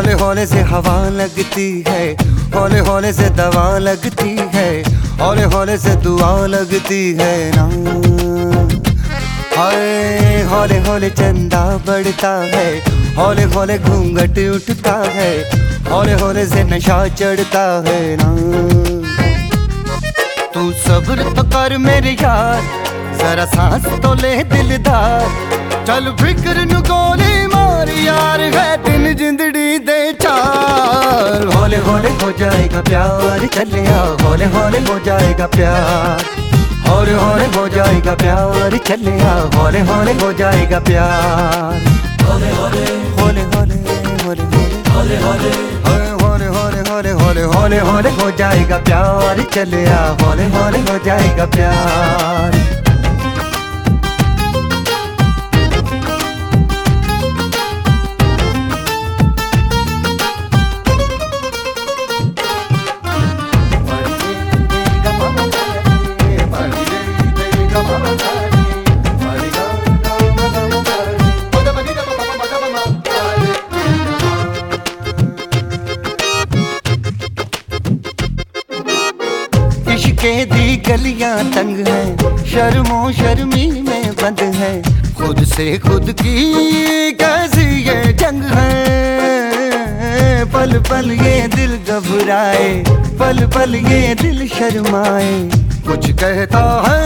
हौले हौले से हवा लगती है, हौले हौले से दवा लगती है, हौले हौले से दुआ लगती है ना। हाय, हौले हौले चंदा बढ़ता है, हौले हौले घूंघट उठता है, हौले हौले से नशा चढ़ता है ना। तू सब्र तो कर मेरे यार, जरा सांस तो ले दिलदार। चल फ़िक्र नु गोली मार यार, है दिन चार हौले हो जाएगा प्यार चले आ हौले हौले हो जाएगा प्यार। हौले हौले हो जाएगा प्यार चले आ हौले हौले हो जाएगा प्यार। हौले हौले हौले हौले हौले हौले हौले हौले हो जाएगा प्यार चले आ हौले हौले हो जाएगा प्यार। गलियाँ तंग है, शर्मो शर्मी में बंद है। खुद से खुद की कैसी ये जंग है? पल पल ये दिल घबराए, पल पल ये दिल शर्माए। कुछ कहता है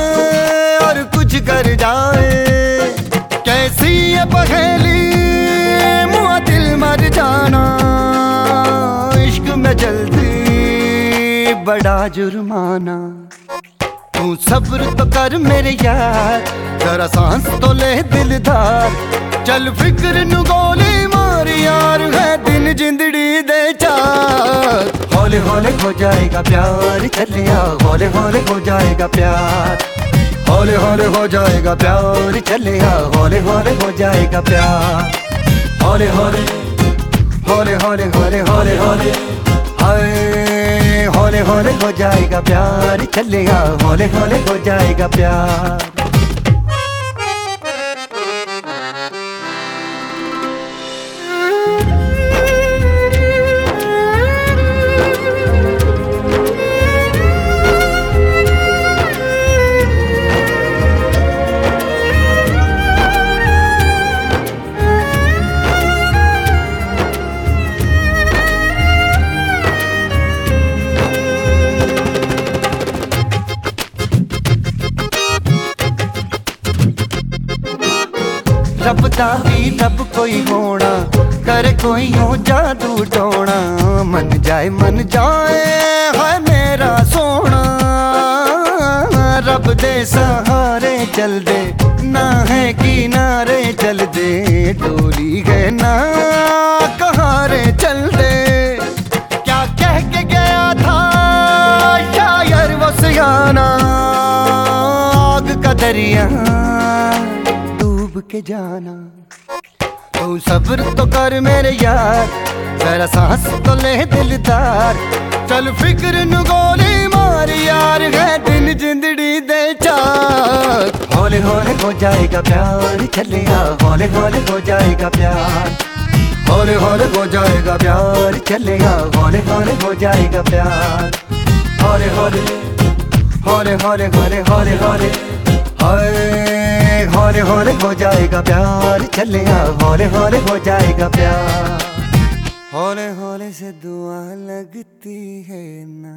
और कुछ कर जाए। कैसी ये पहेली मुआ दिल मर जाना। इश्क में जल्दी बड़ा जुर्माना। तू सब्र तो कर मेरे यार। जरा सांस तो ले दिलदार। चल फ़िक्र नु गोली मार यार, है दिन जिंदड़ी दे चार। हौले हौले हो जाएगा प्यार चले आ हौले हौले हो जाएगा प्यार। हौले हौले हो जाएगा प्यार चले आ हौले हौले हो जाएगा प्यार। हौले हौले हौले हौले हौले हौले हौले। हाय हौले हौले हो जाएगा प्यार चलेगा हौले हौले हो जाएगा प्यार। रब का भी रब कोई होना कर कोई हो जा तू टोना मन जाए मन जाए है मेरा सोना रब दे सहारे चल दे, ना है किनारे चल दे। डोली गए ना, कहारे चल दे। क्या कह के गया था, शायर वो आग का का जाना। तू सब्र तो कर मेरे यार जरा सांस तो ले दिलदार। चल फ़िक्र नु गोली मार यार है दिन जिंदड़ी दे चार। हौले हौले हो जाएगा प्यार चले आ। हौले हौले हो जाएगा प्यार। हौले हौले हो जाएगा प्यार चले आ। हौले हौले हो जाएगा प्यार। हौले हौले हौले हौले हौले हौले हौले। हाय। हौले हौले हो जाएगा प्यार। चले आ हौले हौले हो जाएगा प्यार। हौले हौले से दुआ लगती है ना।